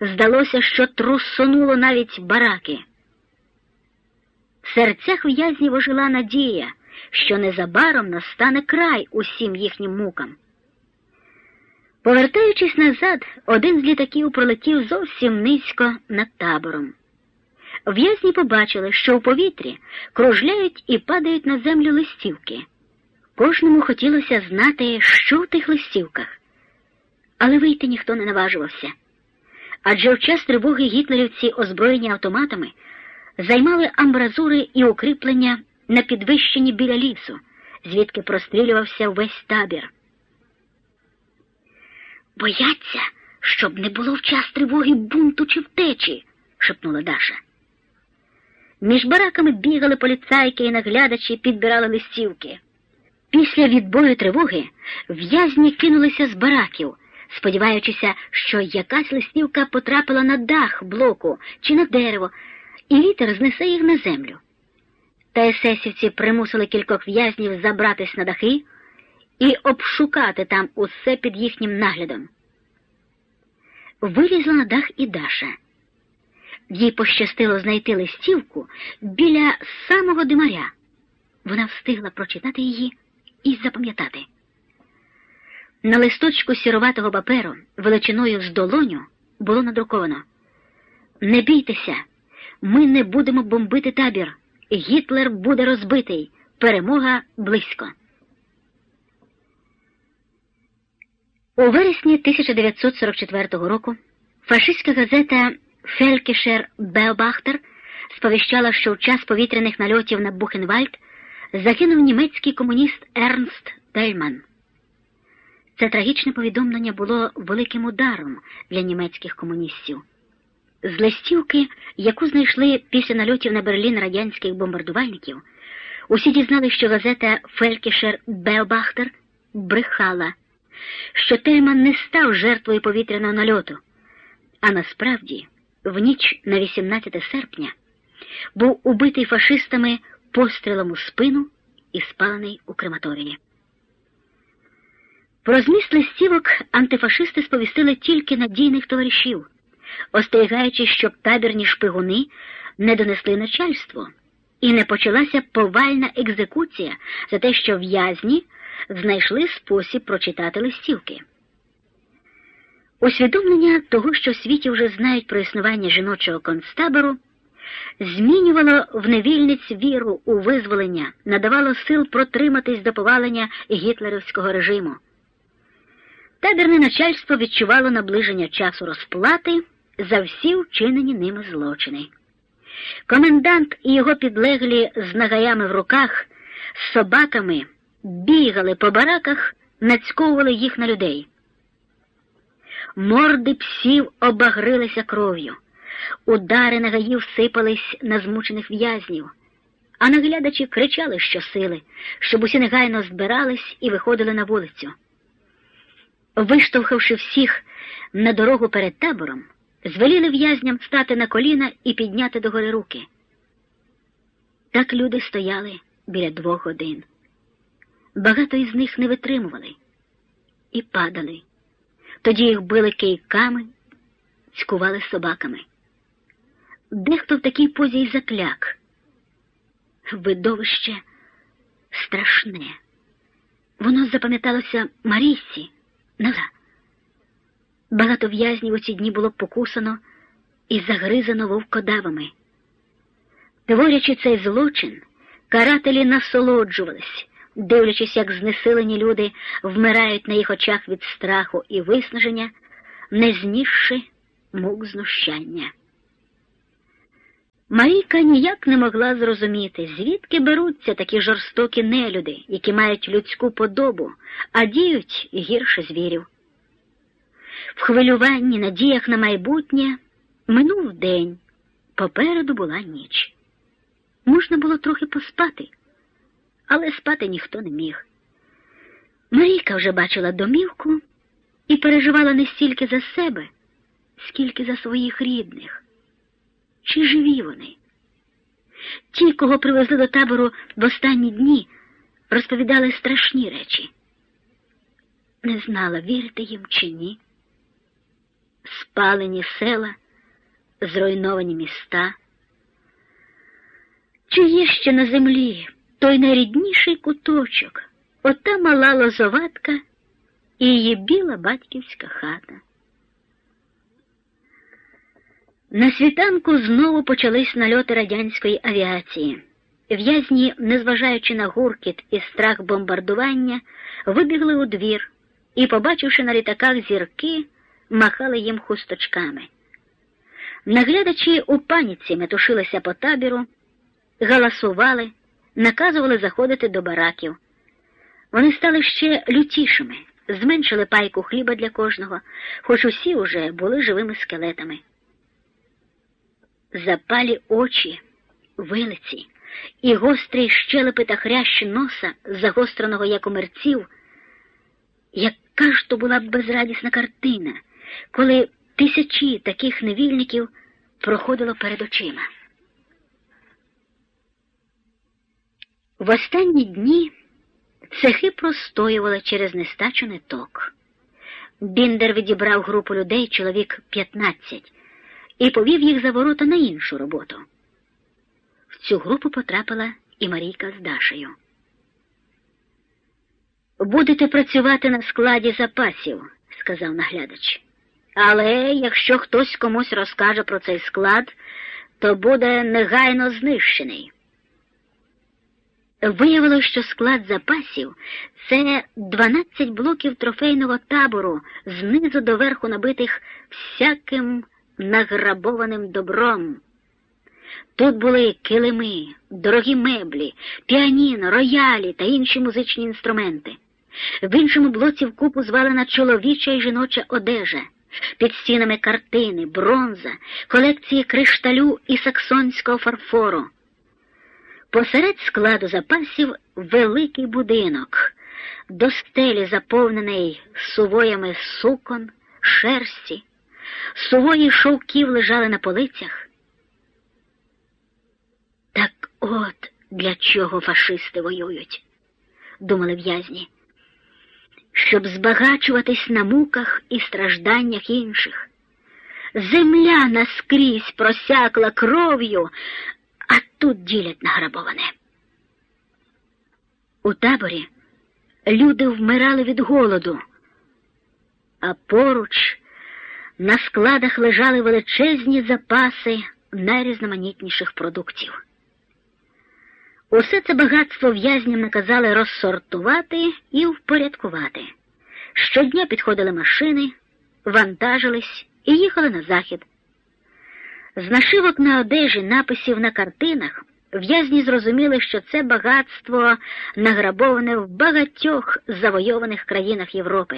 Здалося, що трусонуло навіть бараки. В серцях в'язнів ожила надія, що незабаром настане край усім їхнім мукам. Повертаючись назад, один з літаків пролетів зовсім низько над табором. В'язні побачили, що у повітрі кружляють і падають на землю листівки. Кожному хотілося знати, що в тих листівках, але вийти ніхто не наважувався. Адже в час тривоги гітлерівці, озброєні автоматами, займали амбразури і укріплення на підвищенні біля лісу, звідки прострілювався весь табір. Бояться, щоб не було в час тривоги бунту чи втечі, шепнула Даша. Між бараками бігали поліцайки і наглядачі підбирали листівки. Після відбою тривоги в'язні кинулися з бараків, сподіваючися, що якась листівка потрапила на дах блоку чи на дерево, і вітер знесе їх на землю. Та есесівці примусили кількох в'язнів забратись на дахи і обшукати там усе під їхнім наглядом. Вилізла на дах і Даша. Їй пощастило знайти листівку біля самого димаря. Вона встигла прочитати її і запам'ятати. На листочку сіроватого паперу величиною з долоню було надруковано Не бійтеся, ми не будемо бомбити табір. Гітлер буде розбитий. Перемога близько. У вересні 1944 року фашистська газета Фелькішер Беобахтер сповіщала, що в час повітряних нальотів на Бухенвальд загинув німецький комуніст Ернст Тельман. Це трагічне повідомлення було великим ударом для німецьких комуністів. З листівки, яку знайшли після нальотів на Берлін радянських бомбардувальників, усі дізнали, що газета Фелькішер Беобахтер брехала, що Тельман не став жертвою повітряного нальоту, а насправді, в ніч на 18 серпня, був убитий фашистами пострілом у спину і спалений у крематорії. Про зміст листівок антифашисти сповістили тільки надійних товаришів, остерігаючи, щоб табірні шпигуни не донесли начальство, і не почалася повальна екзекуція за те, що в'язні знайшли спосіб прочитати листівки. Усвідомлення того, що в світі вже знають про існування жіночого концтабору, змінювало в невільниць віру у визволення, надавало сил протриматись до повалення гітлерівського режиму. Табірне начальство відчувало наближення часу розплати за всі вчинені ними злочини. Комендант і його підлеглі з нагаями в руках, з собаками бігали по бараках, нацьковували їх на людей. Морди псів обагрилися кров'ю, удари нагаїв сипались на змучених в'язнів, а наглядачі кричали щосили, щоб усі негайно збирались і виходили на вулицю. Виштовхавши всіх на дорогу перед табором, звеліли в'язням стати на коліна і підняти догори руки. Так люди стояли біля двох годин. Багато із них не витримували і падали. Тоді їх били кийками, цькували собаками. Дехто в такій позі й закляк. Видовище страшне. Воно запам'яталося Марісі, Нала. Багато в'язнів у ці дні було покусано і загризано вовкодавами. Творячи цей злочин, карателі насолоджувались, дивлячись, як знесилені люди вмирають на їх очах від страху і виснаження, не знісши мук знущання. Марійка ніяк не могла зрозуміти, звідки беруться такі жорстокі нелюди, які мають людську подобу, а діють гірше звірів. В хвилюванні, надіях на майбутнє минув день, попереду була ніч. Можна було трохи поспати, але спати ніхто не міг. Марійка вже бачила домівку і переживала не стільки за себе, скільки за своїх рідних. Чи живі вони? Ті, кого привезли до табору в останні дні, розповідали страшні речі. Не знала, вірити їм чи ні. спалені села, зруйновані міста. Чи є ще на землі той найрідніший куточок, ота мала лозоватка і її біла батьківська хата? На світанку знову почались нальоти радянської авіації. В'язні, незважаючи на гуркіт і страх бомбардування, вибігли у двір і, побачивши на літаках зірки, махали їм хусточками. Наглядачі у паніці метушилися по табіру, галасували, наказували заходити до бараків. Вони стали ще лютішими, зменшили пайку хліба для кожного, хоч усі уже були живими скелетами. Запалі очі, вилиці і гострі щелепи та хрящ носа, загостреного як у мерців, яка ж то була б безрадісна картина, коли тисячі таких невільників проходило перед очима. В останні дні цехи простоювали через нестачу ниток. Біндер відібрав групу людей, чоловік 15, і повів їх за ворота на іншу роботу. В цю групу потрапила і Марійка з Дашею. Будете працювати на складі запасів, сказав наглядач. Але якщо хтось комусь розкаже про цей склад, то буде негайно знищений. Виявилося, що склад запасів це 12 блоків трофейного табору, знизу до верху набитих всяким награбованим добром. Тут були килими, дорогі меблі, піаніно, роялі та інші музичні інструменти. В іншому блоці вкупу звалена чоловіча і жіноча одежа, під стінами картини, бронза, колекції кришталю і саксонського фарфору. Посеред складу запасів великий будинок, до стелі заповнений сувоями сукон, шерсті, сувої шовків лежали на полицях. Так от для чого фашисти воюють, думали в'язні, щоб збагачуватись на муках і стражданнях інших. Земля наскрізь просякла кров'ю, а тут ділять награбоване. У таборі люди вмирали від голоду, а поруч на складах лежали величезні запаси найрізноманітніших продуктів. Усе це багатство в'язням наказали розсортувати і впорядкувати. Щодня підходили машини, вантажились і їхали на захід. З нашивок на одежі, написів на картинах, в'язні зрозуміли, що це багатство награбоване в багатьох завойованих країнах Європи.